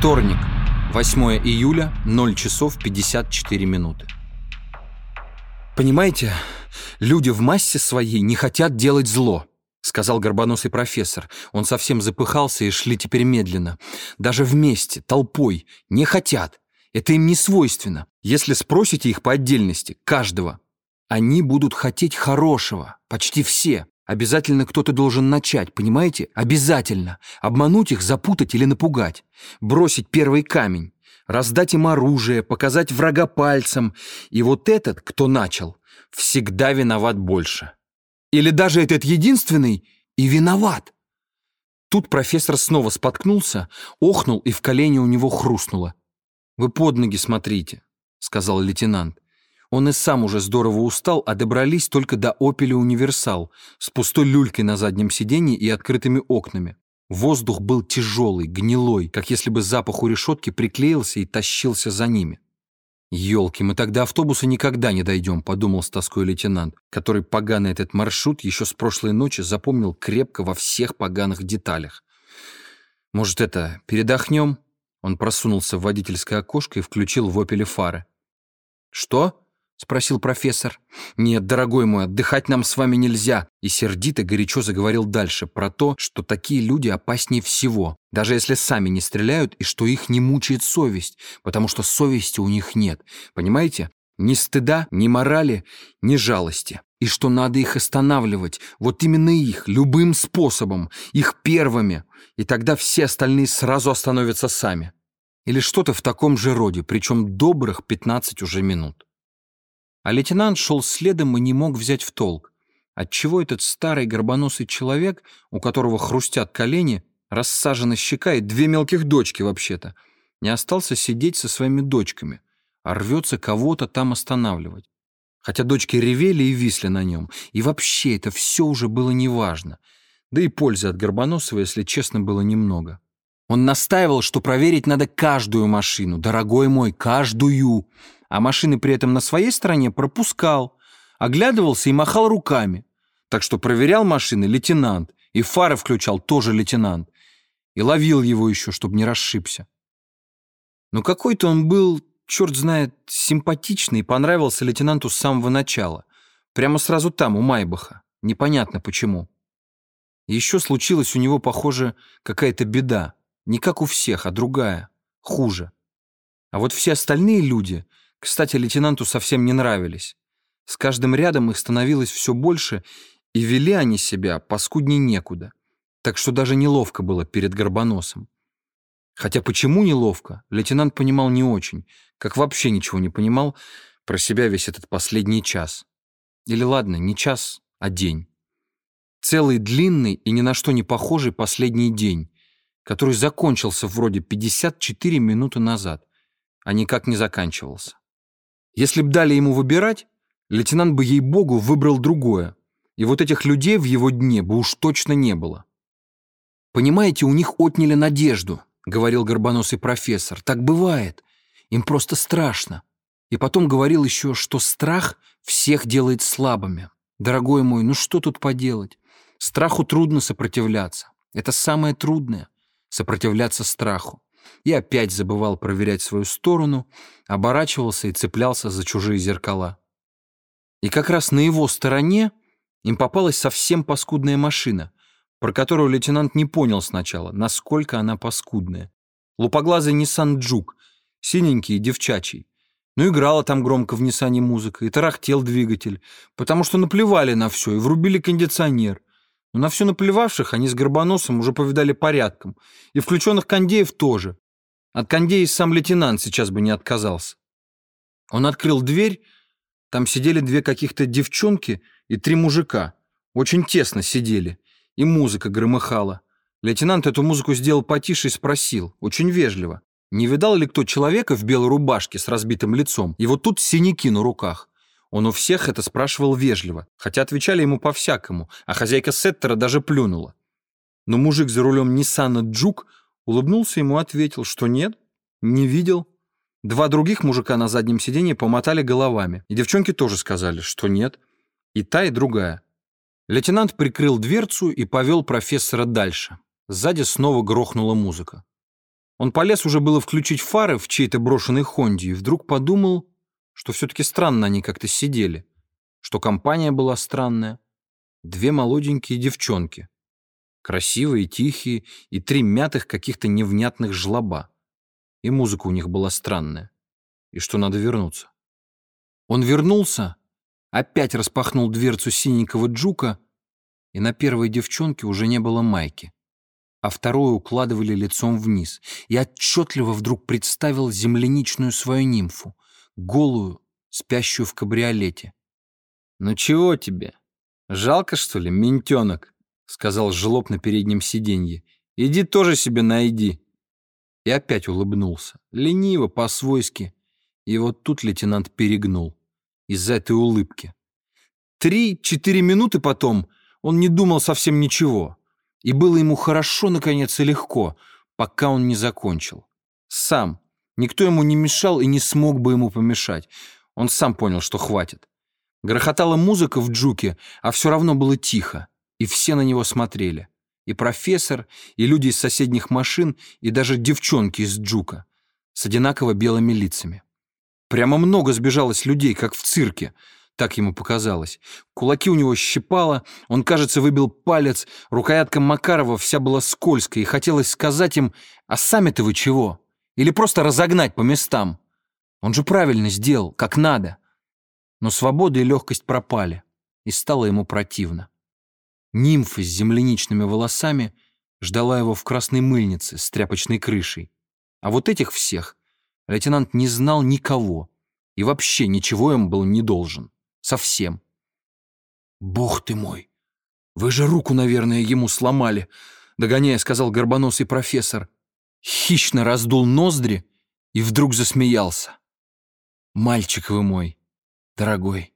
Вторник, 8 июля, 0 часов 54 минуты. «Понимаете, люди в массе своей не хотят делать зло», — сказал горбоносый профессор. Он совсем запыхался и шли теперь медленно. «Даже вместе, толпой, не хотят. Это им не свойственно. Если спросите их по отдельности, каждого, они будут хотеть хорошего, почти все. Обязательно кто-то должен начать, понимаете? Обязательно. Обмануть их, запутать или напугать. Бросить первый камень. Раздать им оружие, показать врага пальцем. И вот этот, кто начал, всегда виноват больше. Или даже этот единственный и виноват. Тут профессор снова споткнулся, охнул и в колени у него хрустнуло. «Вы под ноги смотрите», — сказал лейтенант. Он и сам уже здорово устал, а добрались только до «Опеля Универсал» с пустой люлькой на заднем сиденье и открытыми окнами. Воздух был тяжелый, гнилой, как если бы запах у решетки приклеился и тащился за ними. «Елки, мы тогда автобуса никогда не дойдем», — подумал с тоской лейтенант, который поганый этот маршрут еще с прошлой ночи запомнил крепко во всех поганых деталях. «Может, это, передохнем?» Он просунулся в водительское окошко и включил в «Опеле» фары. «Что?» — спросил профессор. «Нет, дорогой мой, отдыхать нам с вами нельзя». И сердито горячо заговорил дальше про то, что такие люди опаснее всего, даже если сами не стреляют, и что их не мучает совесть, потому что совести у них нет. Понимаете? Ни стыда, ни морали, ни жалости. И что надо их останавливать, вот именно их, любым способом, их первыми. И тогда все остальные сразу остановятся сами. Или что-то в таком же роде, причем добрых 15 уже минут. А лейтенант шел следом и не мог взять в толк, отчего этот старый горбоносый человек, у которого хрустят колени, рассажена щека и две мелких дочки вообще-то, не остался сидеть со своими дочками, а рвется кого-то там останавливать. Хотя дочки ревели и висли на нем, и вообще это все уже было неважно. Да и пользы от Горбоносова, если честно, было немного. Он настаивал, что проверить надо каждую машину, дорогой мой, каждую а машины при этом на своей стороне пропускал, оглядывался и махал руками. Так что проверял машины лейтенант, и фары включал тоже лейтенант, и ловил его еще, чтобы не расшибся. Но какой-то он был, черт знает, симпатичный и понравился лейтенанту с самого начала. Прямо сразу там, у Майбаха. Непонятно почему. Еще случилась у него, похоже, какая-то беда. Не как у всех, а другая, хуже. А вот все остальные люди кстати, лейтенанту совсем не нравились. С каждым рядом их становилось все больше, и вели они себя паскудней некуда. Так что даже неловко было перед Горбоносом. Хотя почему неловко, лейтенант понимал не очень, как вообще ничего не понимал про себя весь этот последний час. Или ладно, не час, а день. Целый длинный и ни на что не похожий последний день, который закончился вроде 54 минуты назад, а никак не заканчивался. Если б дали ему выбирать, лейтенант бы, ей-богу, выбрал другое. И вот этих людей в его дне бы уж точно не было. «Понимаете, у них отняли надежду», — говорил горбоносый профессор. «Так бывает. Им просто страшно». И потом говорил еще, что страх всех делает слабыми. Дорогой мой, ну что тут поделать? Страху трудно сопротивляться. Это самое трудное — сопротивляться страху и опять забывал проверять свою сторону, оборачивался и цеплялся за чужие зеркала. И как раз на его стороне им попалась совсем паскудная машина, про которую лейтенант не понял сначала, насколько она паскудная. Лупоглазый Nissan Juke, синенький и девчачий. Ну, играла там громко в Ниссане музыка, и тарахтел двигатель, потому что наплевали на все и врубили кондиционер. Но на все наплевавших они с Горбоносом уже повидали порядком, и включенных кондеев тоже. От кондея сам лейтенант сейчас бы не отказался. Он открыл дверь, там сидели две каких-то девчонки и три мужика. Очень тесно сидели, и музыка громыхала. Лейтенант эту музыку сделал потише и спросил, очень вежливо, не видал ли кто человека в белой рубашке с разбитым лицом, и вот тут синяки на руках. Он у всех это спрашивал вежливо, хотя отвечали ему по-всякому, а хозяйка Сеттера даже плюнула. Но мужик за рулем Ниссана Джук улыбнулся ему и ответил, что нет, не видел. Два других мужика на заднем сиденье помотали головами, и девчонки тоже сказали, что нет. И та, и другая. Лейтенант прикрыл дверцу и повел профессора дальше. Сзади снова грохнула музыка. Он полез уже было включить фары в чьей-то брошенной Хонде и вдруг подумал, что все-таки странно они как-то сидели, что компания была странная. Две молоденькие девчонки, красивые, тихие и три мятых каких-то невнятных жлоба. И музыка у них была странная. И что надо вернуться. Он вернулся, опять распахнул дверцу синенького джука, и на первой девчонке уже не было майки а вторую укладывали лицом вниз. И отчетливо вдруг представил земляничную свою нимфу, голую, спящую в кабриолете. «Ну чего тебе? Жалко, что ли, ментенок?» — сказал жлоб на переднем сиденье. «Иди тоже себе найди». И опять улыбнулся, лениво, по-свойски. И вот тут лейтенант перегнул из-за этой улыбки. Три-четыре минуты потом он не думал совсем ничего. И было ему хорошо, наконец, и легко, пока он не закончил. Сам. Никто ему не мешал и не смог бы ему помешать. Он сам понял, что хватит. Грохотала музыка в джуке, а все равно было тихо, и все на него смотрели. И профессор, и люди из соседних машин, и даже девчонки из джука с одинаково белыми лицами. Прямо много сбежалось людей, как в цирке — так ему показалось. Кулаки у него щипало, он, кажется, выбил палец, рукоятка Макарова вся была скользкая, и хотелось сказать им, а сами-то вы чего? Или просто разогнать по местам? Он же правильно сделал, как надо. Но свобода и легкость пропали, и стало ему противно. Нимфа с земляничными волосами ждала его в красной мыльнице с тряпочной крышей. А вот этих всех лейтенант не знал никого и вообще ничего им был не должен. Совсем. «Бог ты мой! Вы же руку, наверное, ему сломали!» Догоняя, сказал горбоносый профессор. Хищно раздул ноздри и вдруг засмеялся. «Мальчик вы мой, дорогой!»